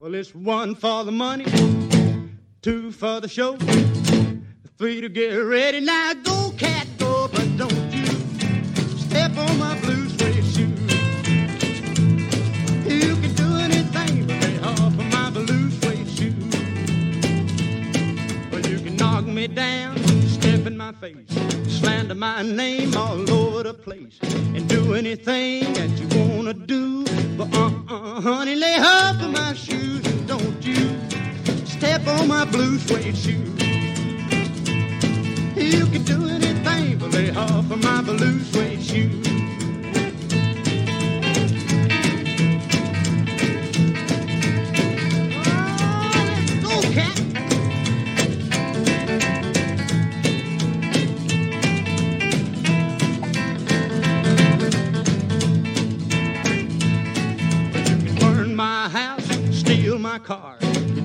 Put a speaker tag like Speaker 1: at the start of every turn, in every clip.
Speaker 1: Well, it's one for the money, two for the show, three to get ready. Now go, cat, go, but don't you step on my blue suede shoe. You can do anything but lay off of my blue suede shoe. Well, you can knock me down, step in my face, slander my name all over the place, and do anything that you wanna do. But uh-uh, honey, lay off of my shoes my blue suede shoe. You can do anything but lay off of my blue suede shoe. Let's cat. burn my house, steal my car,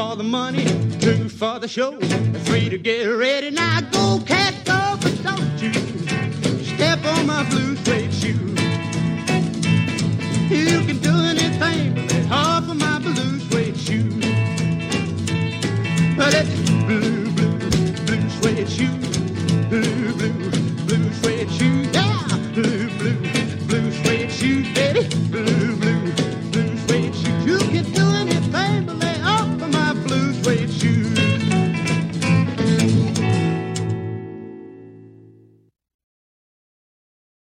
Speaker 1: for the money, two for the show, three to get ready. Now go,